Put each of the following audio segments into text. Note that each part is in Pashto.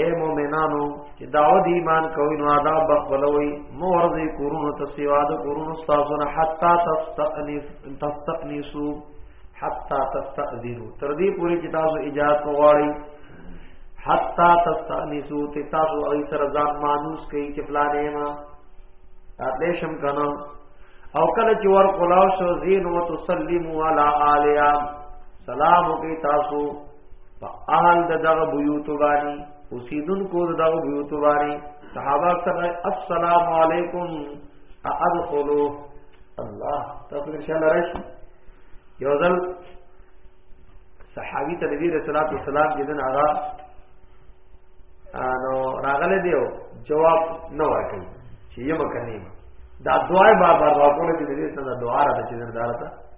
اے مومنانو چې داود ایمان کوي نو آداب بخبلوي مورځي کورونو ته سیوا د کورونو تاسو نه حتا تستأنف تستأنسو حتا تستأذنو تر دې پورې چې تاسو اجازه وغواړي حتا تستأنسو ته تاسو اړي سره ځان مانوس کوي چې فلانه ما آدیشم کنه او کله چې ور کولاو شو زین وتسلموا علی الیا سلام کوي تاسو په اهل دغه بیوت باندې اوسیدونکو دغه بیوت باندې صحابه سره السلام علیکم ادخلوا الله تاسو ان شاء الله راشي یو ځل صحابي ته نبی رسول الله والسلام چې دن هغه نو راغله دیو جواب نه ورکړي چې یې مکنه دا دعای بار بار راکول چې دې څنګه دعا راځي چې دن دارته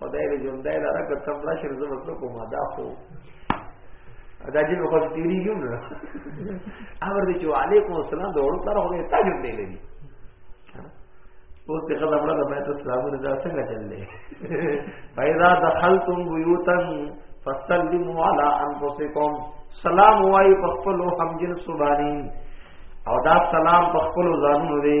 خدای دې ژوندای لاره که تم را شر زما څه کومه دا خو دا جن خو تیری یو نه امر دې چې وعلیکم السلام دوړو تر خو ته جون دی لګي اوس ته خدام له بیت السلام نه دا څنګه چللې پیدا دخلتم بیوتا فسلموا علی انفسکم سلام وای په خپل هم جن سبانی او دا سلام په خپل ځانونو دی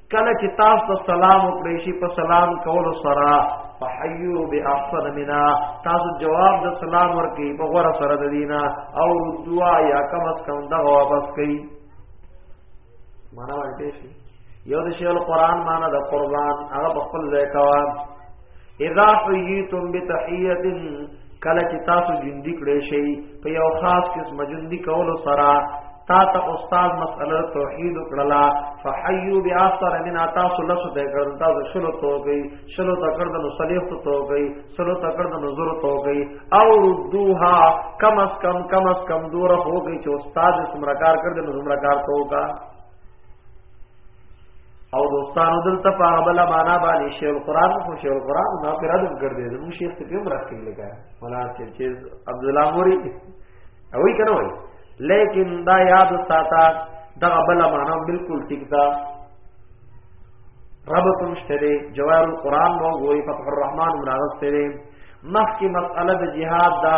کله چې تاسو ته سلام وکړئ شي په سلام کولو سره فحیو باحسن منا تاسو جواب د سلام ورکړي په غوړه سره د دینه او دعا یا کم اس کم دا واپس کړي معنا ورته شي یو د شیل قران معنا د قربان هغه په خپل ځای کوا اذا حییتم بتحیه کله چې تاسو جندي کړی شي په یو خاص قسم جندي کولو سره تا ته استاد مسأله توحید کړلا فحیو بیاثر من تاسو لس ته کړل تاسو شلو تو گئی شلو ته کړل نو صلیح تو گئی شلو ته کړل نو زور تو گئی او ردوها کم اس کم کم اس کم دور هو گئی چې استاد سمرکار کړل نو سمرکار تو کا او دوستانو دلته په بل معنا باندې شیخ القران خو شیخ القران نه پر ادب کړ دې نو شیخ ته کوم راکې لګا ولا چې چې عبد الله موري او یې کړو لیکن دا یاد ساته دا بل معنا بالکل ټیک دا رب تم شته جوار القران مو وې فتح الرحمن مراغسته مخکې مسأله د جهاد دا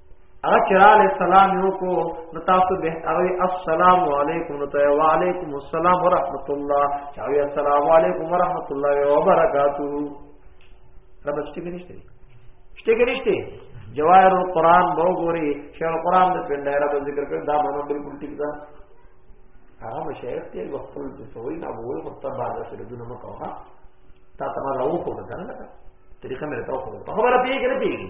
هغه چرال سلام یو کو نو تاسو به هغه السلام علیکم نو ته وعلیکم السلام ورحمت الله چاوی السلام علیکم ورحمت الله وبرکاتہ رب شته نشته شته نشته جواهر القرآن بو ګوري شیخ القرآن د پندای رب ذکر کړ دا باندې بالکل ټیک ده هغه مشایخ ته وقفل د سوي نه وو په تبع د سره دونه مکوها تا تمام راو کو ده نه طریقه مې راو کو خبره پیږي نه پیږي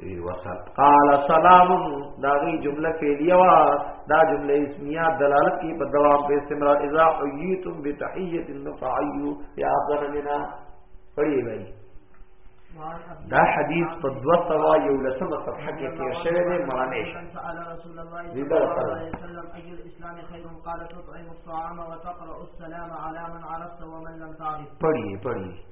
وسط قال سلام دا غي جمله فعلیه وا دا جمله اسمیه دلالت کی په دوام په استمرار اذا حییتم بتحیه النفعی یا افضل منا پڑھی بھائی دا حدیث په دو سوا یو لسمه صفحه کې تیر شوی دی معنی شي سأل رسول الله صلی الله علیه وسلم اي الاسلام خير قال تطعم الطعام وتقرأ السلام على من عرفت ومن لم تعرف پڑھیے پڑھیے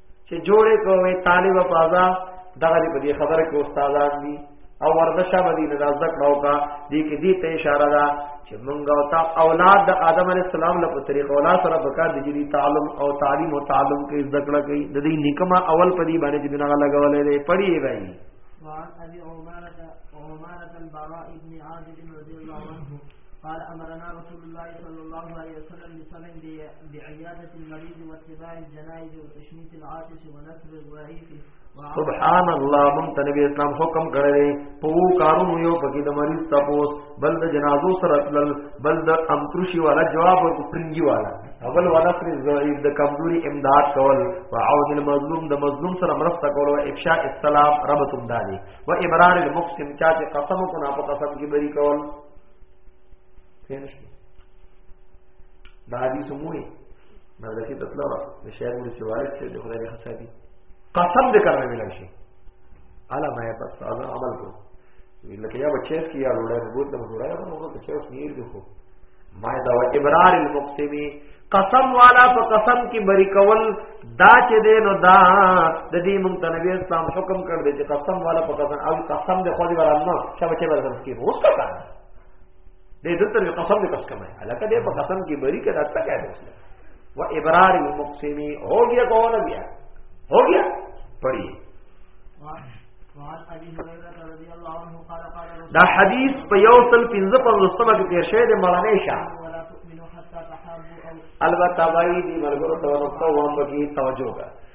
چې جوړې کوي طالب په ازا دغه دې په دې خبره کې استادان دي او ورزشه باندې نه ځل کړو کا دې کې دې ته اشاره ده چې مونږ او تا اولاد د آدم علی السلام له طریقو اولاد سره بکار دي چې تعلم او تعلیم او تعلم کې ذکر کړه کوي د دې نکما اول په دې باندې چې بنا لګولې دې پڑھی وایي وعن ابي عماره عماره البراء بن عازب رضي الله عنه قال امرنا رسول الله صلى الله عليه وسلم بسبع بعيادة المريض واتباع الجنائز وتشميت العاطس ونصر الضعيف سبحان الله مون ته نبی اسلام حکم کړی په وو کارونو یو پکې د مریض تاسو بل د جنازو سره تل بل د امترشي والا جواب او پرنګي والا اول والا پر ضعیف د کمزوري امداد کول او عون المظلوم د مظلوم سره مرسته کول او افشاء السلام ربط امدادي و ابرار المقسم چا چې قسم کو نه په قسم کې بری کول پېنه شو دا حدیث موي مدرسې ته تلو د شاعر ولې چې والد چې د خدای نه حسابي قسم دې کړم ویل شي الا ما یې پس هغه عمل کو لکه یا بچی کی یا وروړه ربوت له وروړه یا نو بچی اوس نیر دی خو ما دا و ابرار المقسمی قسم والا په قسم کې بری کول دا چې دې نو دا د دې مونږ ته نبی اسلام حکم کړ دې چې قسم والا په قسم او قسم دې خو دې ورانه چې بچی ورسره کی هوڅ کا دې د تر قسم دې کس کمه الکه دې په قسم کې بری کې راځه کې دوست و ابرار المقسمی هو گیا کون گیا هو گیا پڑھیے دا حدیث په یو تل پنځه په لسمه کې تیر شوی دی مړنې شه البته وایي دی مرګ ورته ورته وامبکی توجه وکړه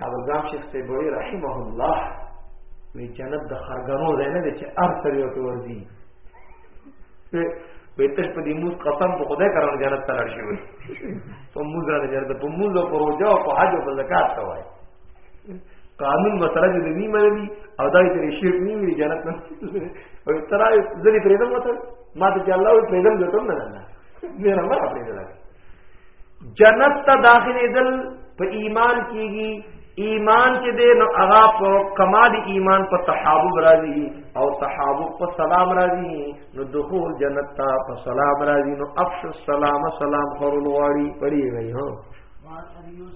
کابل ګام شیخ ته وی رحمه الله وی جنت د خرګنو ځای نه دی چې ار سره یو ته ورځي وی تش په دې موږ قسم په خدای کرن جنت ته لړ شي وی په موږ نه جنت په موږ په روزه او په حج او په زکات ته وای قانون مسله دې نه منلي او دای ته شرک نه وی جنت نه او تر ځلې پرېدم وته ما ته چې الله وی پرېدم ته نه نه نه نه ما پرېدم جنت ته داخليدل په ایمان کیږي ایمان چې دی نو هغه په کمال ایمان په تحابب راځي او تحابب په سلام راځي نو دخول جنت ته په سلام راځي نو افش السلام سلام خور الواری پڑھی گئی ہاں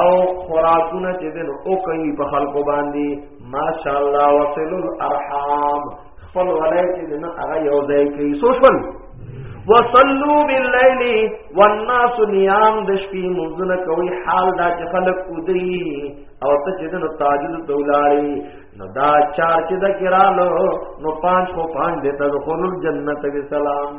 او خوراکونه چې دین او کوي په خلکو باندې ماشاءالله وصل الارحام خپل ولای چې دین هغه یو ځای کوي سوشل وصلو باللیل والناس نیام د شپې منځونه کوي حال دا چې خلک ودی او ته چې دنو تاجد دولاري نو دا چار چې د کرالو نو پانچ خو پانچ دیتا دخول الجنت بسلام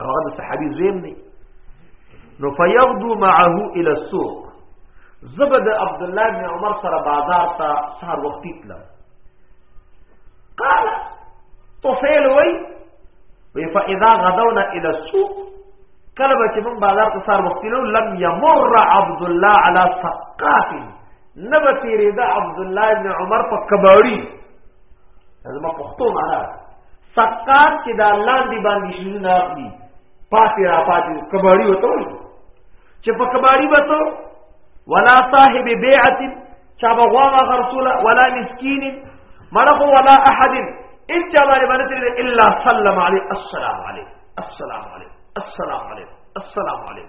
هغه د صحابي زویم دی نو فیغدو معه الى السوق زبد عبد الله بن عمر سره بازار ته سهار وخت تلم قال طفيل وي وي فاذا غدونا الى السوق کله به چې موږ بازار ته سهار وخت تلو لم يمر عبد الله على ثقاف نبه تیرې ده عبد الله بن عمر په کباړي زما پښتو معنا سکار چې دا لاندې باندې شنو نه اخلي پاتې را پاتې کباړي وته چې په کباړي وته ولا صاحب بيعه چا بغوا غرسوله ولا مسكين مرغ ولا احد ان چا باندې باندې الا سلم عليه السلام عليه السلام عليه السلام عليه السلام عليه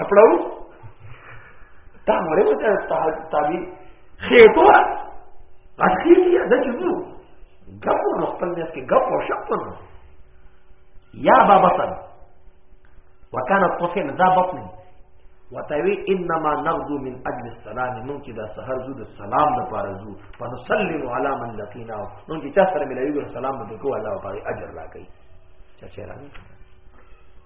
لپړو دا مړې وته تابي خېټو اخیر یې د جنو ګپ نو خپل نس کې ګپ او شپ نو یا با بطن وکانت قصین ذا بطن وتوی انما نغدو من اجل السلام نو چې دا سحر زو د سلام د پاره زو فنسلم علی من لقینا نو چې چا سره ملایو سلام به کو الله او اجر راکړي چا چیرې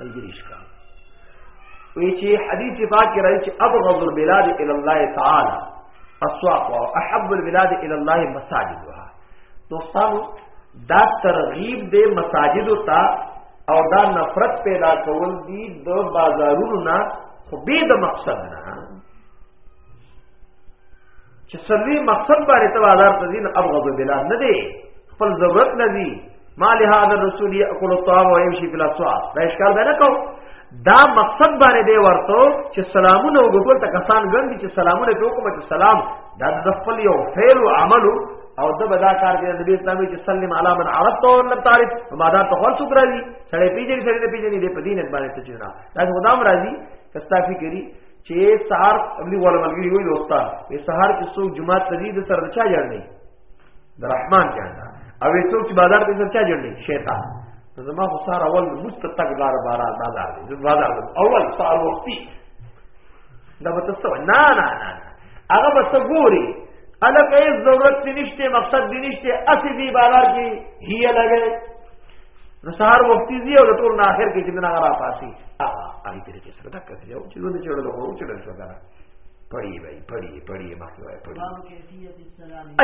الګریش کا وی چې حدیث پاک کې راځي چې ابغض البلاد الى الله تعالی اسواق او احب البلاد الى الله مساجدها دوستانو دا ترغیب دې مساجد ته او دا نفرت پیدا کول دي د بازارونو نه خو به د مقصد نه چې سروي مقصد باندې ته بازار ته دین ابغض بلاد نه دی خپل ضرورت نه دی ما له هذا الرسول ياكل الطعام ويمشي في الاسواق دا اشکال به نه کو دا مقصد باندې دی ورته چې سلامونه وګورل ته کسان ګندي چې سلامونه په حکم چې سلام دا د خپل یو فعل او عمل او د بدا کار دی نبی اسلامي چې سلم علی من عرفت او لم تعرف ما دا ته خپل شکر دی سړی پیژني سړی نه پیژني دې په دین باندې ته چیرې دا خدام راضي کستا فکری چې سهار املی ولا ملګری وي دوستا وي سهار کې څوک جمعه ته دې د سره چا جوړ نه د رحمان جان او څوک چې بازار ته چا جوړ نه شیطان زما خو سهار اول مستتق دار بارا بازار دې بازار اول سهار وختي دا به تاسو نه نه نه هغه به څه ګوري الګ هیڅ ضرورت نشته مقصد دې نشته اسی دی بازار کې هي لګي نو سهار وختي دی او د ټول نه اخر کې چې نه را پاسي هغه اړي ترې کې سره دک دی او چې نو چې له وو چې له شو کنه پړی وای پړی پړی مخکې وای پړی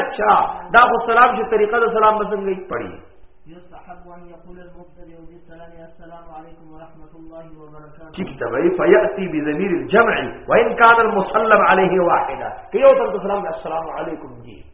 اچھا دا خو سلام چې طریقه د سلام مسنګ گئی پړی يستحب ان يقول المبتدئ بالسلام السلام عليكم ورحمه الله وبركاته ٹھیک ده وای فياتي بضمير الجمع وان كان المسلم عليه واحده کيو تر سلام السلام عليكم جی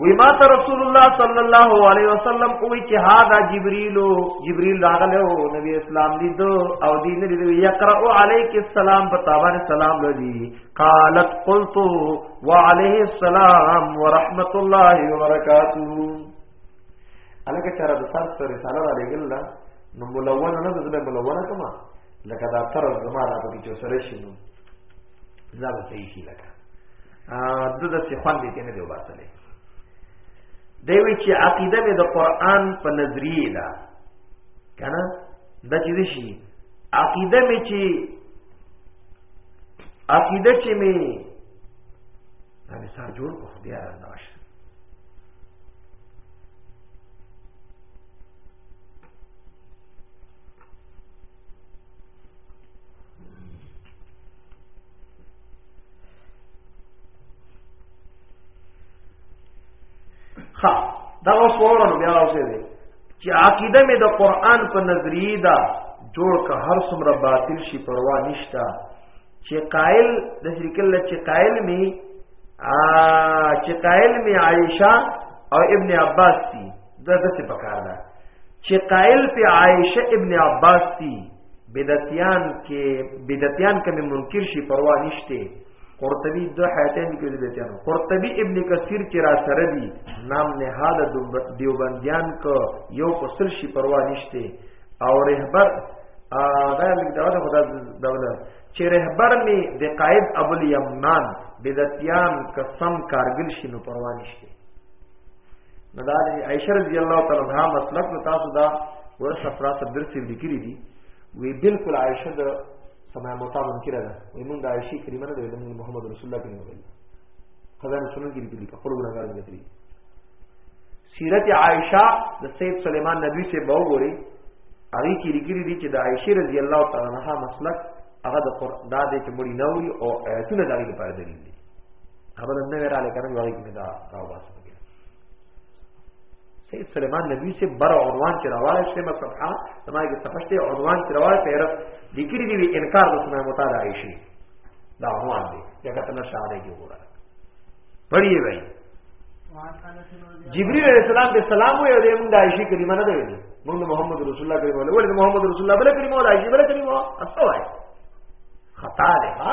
وی ما ته رسول الله صلی الله علیه وسلم وی چې هاذا جبريل جبريل راغله او نبی اسلام دې دو او دې نه دې یقرأ عليك السلام په تابان سلام لدی قالت قلت وعليه السلام ورحمت الله وبرکاته الکه چر د سر سره رساله را لګل نو ملونه نه دله ملونه کما لکه دا تر زمانہ په کې چې سره شنو زړه صحیح شي لکه د د څه خوان دې نه دی وباسلې دی وی چې عقیده مې د قران په نظریه ده کنه دا چې شي عقیده مې چې عقیده چې مې دا مې سار جوړ کو بیا راځه خا دا اوس وورن بیا اوسه دی چې عقیده مې د قران په نظریه دا جوړ که هر څومره باطل شي پروا نشتا چې قائل د شرک الله چې قائل می ا چې قائل می عائشه او ابن عباس دي دا د څه پکار ده چې قائل په عائشه ابن عباس دی بدعتيان کې بدعتيان کمه منکر شي پروا نشته قرطبی دو حیاتین کې بدعتيان قرطبی ابن کثیر چې را سره دی نام نهاد دیوبندیان کو یو قصل شي پروا نشته او رهبر دا لیک دا د خدا دوله چې رهبر می د قائد ابو الیمان بدعتيان قسم کارګل شي نو پروا نشته نو دا د عائشه رضی الله تعالی عنها مسلک نو تاسو دا ورس افرا صدر سی لیکلی دي وی بالکل عائشه د سماع موتا منکر ده وی مونږ د عائشه کریمه نه ویل مونږ محمد رسول الله کریمه ویل خدای رسول الله کریمه په خپل ګناګار نه کړی سیرت عائشه د سید سلیمان نبی سے به وګوري هغه کې لیکلي دي چې د عائشه رضی الله تعالی عنها مسلک هغه د قرآن د چې مړی نوري او آیاتونه دغه لپاره دلیل دي خبره نه وراله کنه وایي کې دا راوباس بګي سید سلیمان نبی سے بر عنوان چې راواله شته ما صفحه سمای کې صفحه عنوان چې راواله په عرب لیکري دی انکار د سمای مطالعه عائشی دا عنوان دی جګه تل شاده کې وره پڑھیے بھائی جبريل عليه السلام ته سلام وي او موږ د عائشې کلمه نه دی ویلي موږ محمد رسول الله کلمه ولې محمد رسول الله بل کلمه ولا عائشې بل کلمه اصل وای خطا ده ها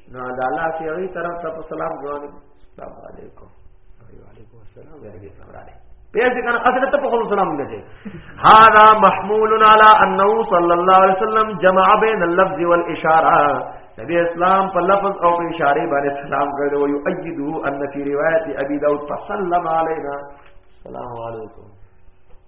نو دا الله چې هغه طرف ته په سلام ګرځي السلام علیکم وعلیکم السلام ورګه سمراله پیسې کنه اصل ته په خپل سلام نه دي هاذا محمول علی انه صلی الله علیه وسلم جمع بین اللفظ والاشاره نبی اسلام په لفظ او په اشاره باندې سلام کړو او یؤیدو ان فی روایت ابي داود فسلم علینا السلام علیکم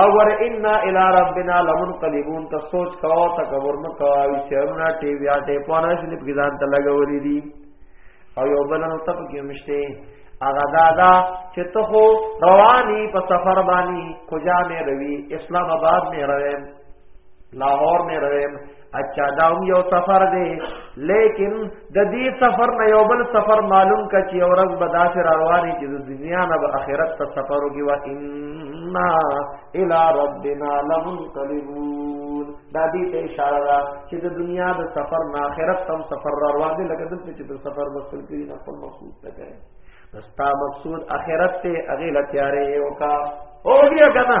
او ور ان الى ربنا لمنقلبون ته سوچ کاو تکبر مکو وی چرنا ټی بیا ټی پونه چې په ځان ته لګولې دي او یو بل نو تپ کې مشته اغا دادا چې ته خو رواني په سفر باندې کجا مې روي اسلام آباد مې روي لاهور مې روي اچھا دا هم یو سفر دی لیکن د دې سفر نه یو بل سفر معلوم کا چې اورز به داسې رواني چې د دنیا نه به آخرت ته سفر وږي وا ان الى ربنا لمنقلبون دا دې ته اشاره ده چې د دنیا د سفر نه آخرت تم سفر روان دي لکه دلته چې د سفر وصل کړي نه خپل مقصود ته کوي دستا مقصود آخرت ته اغه لتیارې وکا او بیا کنه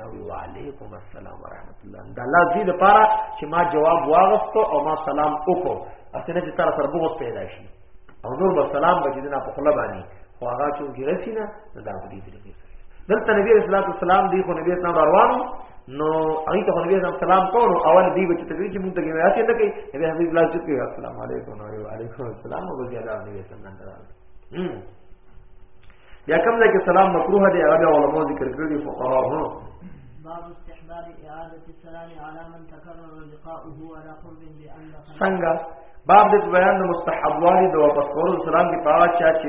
نو وعلیکم السلام ورحمت الله دا الله دې لپاره چې ما جواب واغستو او ما سلام وکړو اسنه چې تر سره بغض پیدا شي او نور به سلام به دې نه په خپل باندې خو هغه چې ګرسی نه دا په دې دې دلته نبی رسول الله سلام دی خو نبی اسلام روان نو هغه ته نبی اسلام سلام کوو اول دی به چې تدریج مونږ ته کېږي راځي نه کوي نبی حبیب الله چې کوي السلام علیکم و علیکم السلام او بیا دا نبی اسلام نه راځي بیا کوم ځای کې سلام مکروه دی هغه علماء ذکر کړی دی فقها ها باب استحباب اعاده السلام على من تكرر لقاؤه على قرب بان څنګه باب د بیان د مستحب والی د واپس کولو سلام کې پاوا چا چې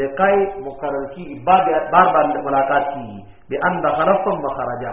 لقای مقرر کی باب بار بار ملاقات کی بان دخلفم وخرجا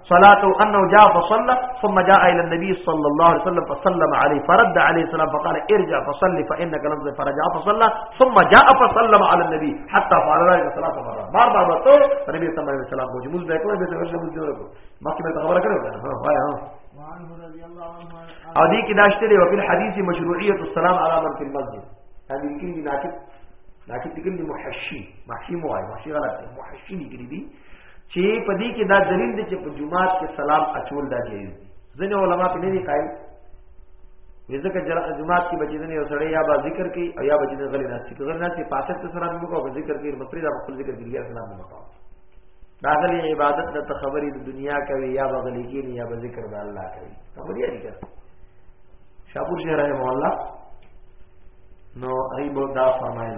صلاته انه جاء فصلى ثم جاء الى النبي صلى الله عليه وسلم فسلم عليه فرد عليه السلام فقال ارجع فصلي فانك لم فرجع فصلى ثم جاء فسلم على النبي حتى فعل ذلك ثلاث مرات بار بار وته نبی صلی الله علیه وسلم کو جمعه ده کوله به ورشه مو جوړ کو مخکې ته خبره کړو ها وای ها او دې کې داشته دی وکیل حدیث مشروعیت السلام علی من فی المسجد هذه کې ناکت ناکت کې محشی محشی مو وای محشی غلط محشی کې دی چې په دې کې دا دلیل دی چې په جمعات کې سلام اچول دا جایز دی ځینې علما په نه دي قائل ځکه جمعات کې بچی نه وسړی یا با ذکر کوي او یا بچی نه غلی نه چې غلی نه چې پاسه ته سره موږ او ذکر کوي مصری دا خپل ذکر کوي یا سلام نه کوي دا غلی عبادت نه ته خبرې د دنیا کوي یا بغلی کې یا به ذکر د الله کوي خبرې اړي کوي شاپور شهر رحم الله نو ایبو دا فرمایي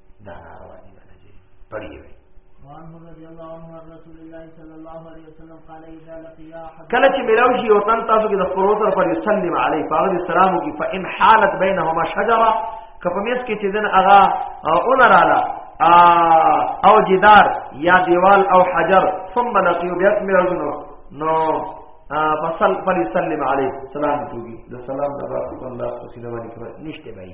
دا رواني ده چې پړې وي کله چې ملاو شي او تن تاسو کې د خپلو سره پر سلم علی فاغد السلام کی فان حالت بینهما شجره کپمیس کې چې دن اغا اونرالا او جدار یا دیوال او حجر ثم لقيو بیت ملاو نو فصل فلسلم علی سلام توږي د سلام د الله په سینه باندې نشته بای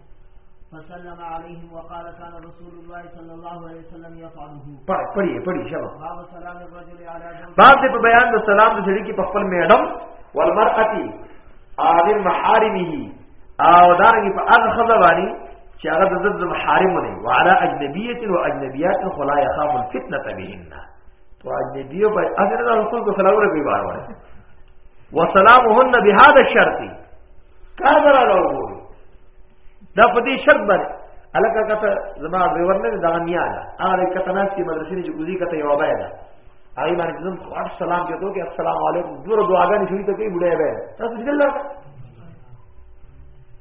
فسلم عليهم وقال كان رسول الله صلى الله عليه وسلم يفعله پړی پړی شبا باب سلام الرجل على جنب باب دې په بیان د سلام د سړي کې په خپل میډم والمرأتي عالم محارمه او دارنګ په هغه خزه باندې چې هغه د ضد محارم نه وعلى اجنبيه واجنبيات خلا يخاف الفتنه بهن تو اج دې دیو په اگر دا رسول کو سلام ربي بار وای وسلامهن بهذا الشرط کار دراله وګوري دا په دې شرط باندې الکه کته زما ډرایور نه دا نیا دا هغه کته ناس کی مدرسې نه کوزي کته یو بای دا هغه باندې زم خاص سلام کېدو کې السلام علیکم دور دعاګانې شوې ته کې بډې به تاسو دې الله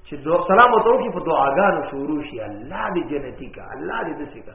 چې دو سلام وته کې په دعاګانو شروع شي الله دې جنتی کا الله دې دې کا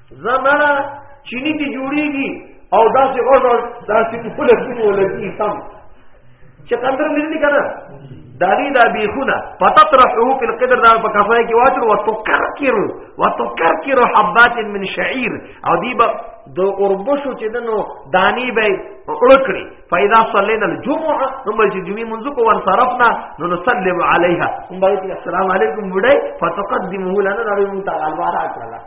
زمانہ چینی کې جوړیږي او داسې غوړ داسې خپل سونو لګي سم چې کندر ملي کنه داغي دا بیخونه فتطرحه فی القدر دا په کفای کې واچو وتکرکر وتکرکر حبات من شعير او دی به د اوربشو چې دنو دانی به اړکړي فاذا صلينا الجمعه نو چې جمعې منځ کو ور صرفنا نو نسلم عليها هم به السلام علیکم وړي فتقدمه لنا نبی متعال وارا کړلا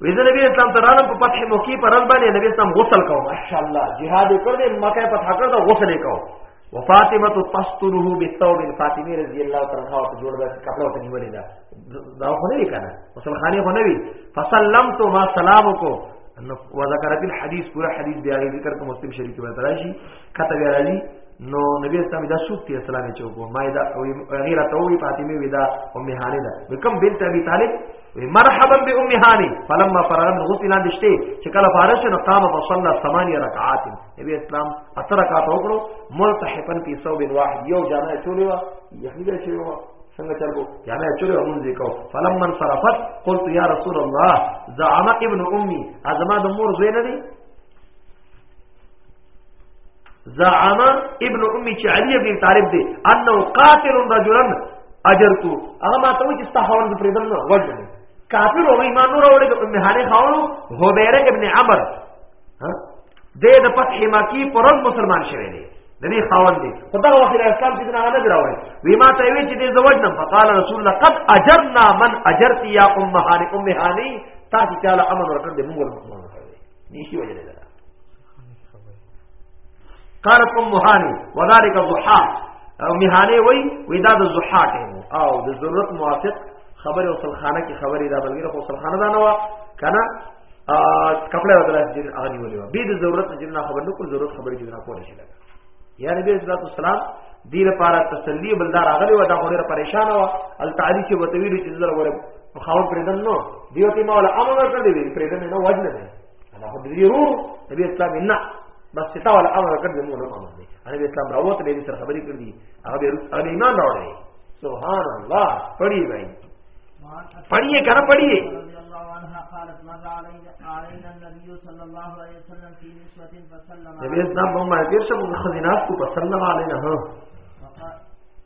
وې زه نبی اسلام ته رالم په فتح مکی پر رب باندې نبی اسلام غسل کاو ماشاء الله جهاد کړ دې مکه فتح کړ دا غسل کاو وفاطمه تستره بالثوب فاطمه رضی الله تعالی عنها ته جوړ دا کپڑا ته نیولې دا دا خو نه وکنه غسل خانه خو نه وی فسلمت ما سلام کو نو وذکرت الحديث پورا حدیث بیا ذکر کو مسلم شریف کې وتل شي کته بیا راځي نو نبی اسلام دا سوق تی اسلام چوکو ما دا غیرت او فاطمه ودا ام هانه دا کوم بنت ابي طالب وی مرحبا به ام هانی فلما فرغ من غسل لاندې شته چې کله فارغ شنه قام فصلى ثمانيه رکعات نبی اسلام اتر رکعات وکړو ملتحقا فی ثوب واحد یو جامع چولې وا یخنی دې چولې وا څنګه چلو جامع چولې مونږ وکاو فلما صرفت قلت یا رسول الله زعم ابن امي ازما د مور زوی نه دی زعم ابن امي چې علي ابن طالب دی انه قاتل رجلا اجرتو هغه ما ته و چې ستا خاوند پرې دم نه وژنه کافر او ایمان نور اورې د امهانه خاونو هوبیره ابن عمر ها دې د فتح مکی پرز مسلمان شوی دی د دې خاوند دی په دغه وخت اسلام چې نه نه دراوړي وی ما ته وی چې دې زوج نه فقال رسول الله قد اجرنا من اجرت يا امهانه امهانه تاسو تعالی امر ورکړ دې موږ مسلمان کړی نشي وجه کار کوم مهانی وذالک الضحى او میهانه وای وې دا د زحا ټیم او د ضرورت موافق خبره او سلخانه کې خبره دا بلګره خو سلخانه دا نه وا کنه کپڑے بدل دین اغلی ولې وا به د ضرورت نه جنہ خبر نه کول ضرورت خبره کې نه کوله شي یا نبی صلی الله علیه وسلم دې لپاره تسلی بلدار اغلی و دا غوړه پریشان و ال تعریف وتویل چې زړه وره خاور پرېدن نو دیو ته مولا امر کړی دی پرېدن نه وجنه انا خو دې ورو نبی اسلام نه بس چې تا ول امر کړ دې مو نه امر دی نبی اسلام راووت دې سره خبرې کړې دي هغه به هغه ایمان راوړې سبحان الله پڑھی بھائی پڑھیے کر پڑھیے نبی اسلام محمد تیر شب خزینات کو پسلم علینا ہاں